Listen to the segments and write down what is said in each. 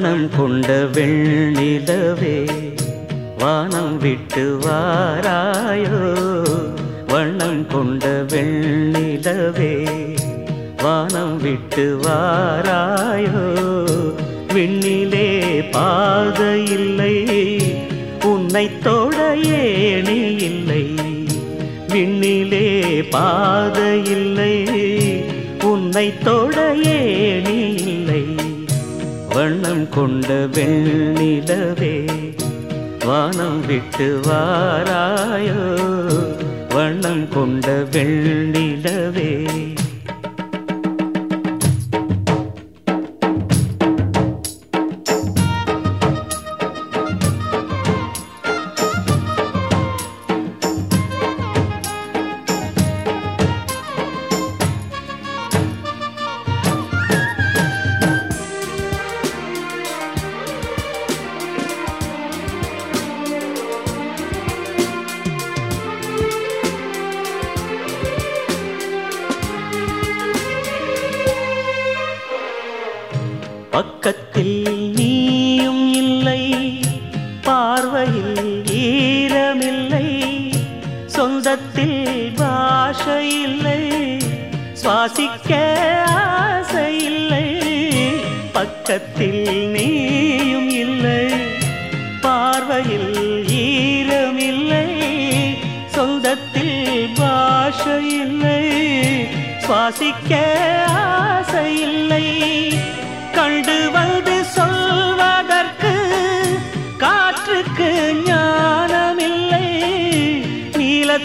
வண்ணம் கொண்ட வெண்ணிலவே வானம் விட்டு வாராயோ? வண்ணம் கொண்ட வெண்ணிலவே வானம் விட்டு வாராயோ? விண்ணிலே பாதை இல்லை உன்னை தோட ஏணி இல்லை. விண்ணிலே பாதை இல்லை உன்னை தோட ஏணி கொண்ட வெண்ணிலவே வானம் விட்டு வாராயோ? வண்ணம் கொண்ட வெண்ணிலவே பக்கத்தில் நீயும் இல்லை பார்வையில் ஈரமில்லை சொந்தத்தில் பாஷை இல்லை சுவாசிக்க ஆசை இல்லை பக்கத்தில் நீயும் இல்லை பார்வையில் ஈரமில்லை சொந்தத்தில் பாஷை இல்லை சுவாசிக்க ஆசை இல்லை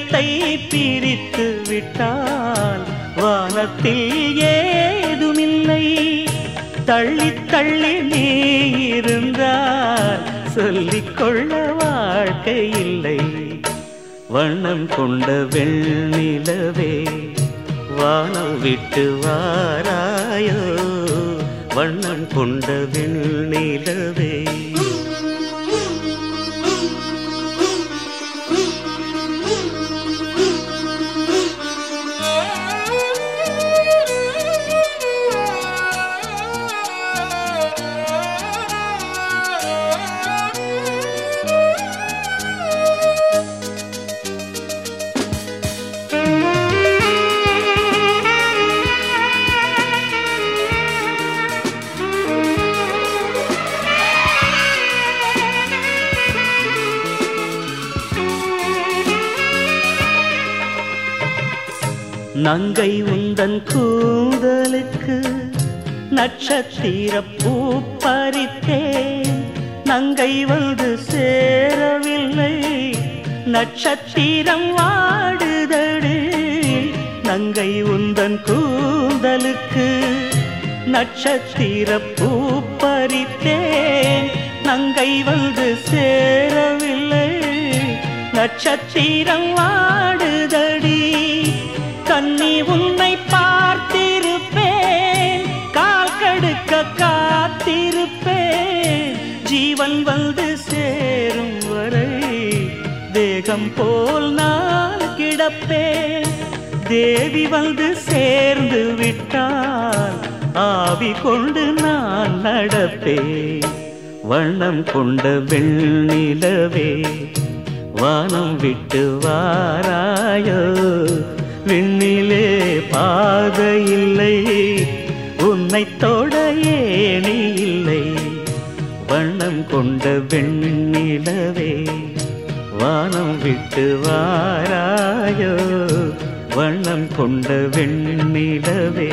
நீலத்தை பிரித்து விட்டால் வானத்தில் ஏதுமில்லை. தள்ளி தள்ளி நீ இருந்தால் சொல்லிக்கொள்ள வாழ்க்கை இல்லை. வண்ணம் கொண்ட வெண்ணிலவே வானம் விட்டு வாராயோ. வண்ணம் கொண்ட வெண்ணிலவே நங்கை உந்தன் கூதலுக்கு நட்சத்திர பூ பறித்தேன். நங்கை வந்து சேரவில்லை நட்சத்திரம் வாடுதடு. நங்கை உந்தன் கூந்தலுக்கு நட்சத்திர பூ பறித்தேன். நங்கை வந்து சேரவில்லை நட்சத்திரம் வாடு ஜீவன் வந்து சேரும் வரை தேகம் போல் நான் கிடப்பேன். தேவி வந்து சேர்ந்து விட்டால் ஆவி கொண்டு நான் நடப்பேன். வண்ணம் கொண்ட வெண்ணிலவே வானம் விட்டு வாராயோ? விண்ணிலே பாதை இல்லை உன்னை தொட ஏணி கொண்ட வெண்ணிலவே வானம் விட்டு வாராயோ? வண்ணம் கொண்ட வெண்ணிலவே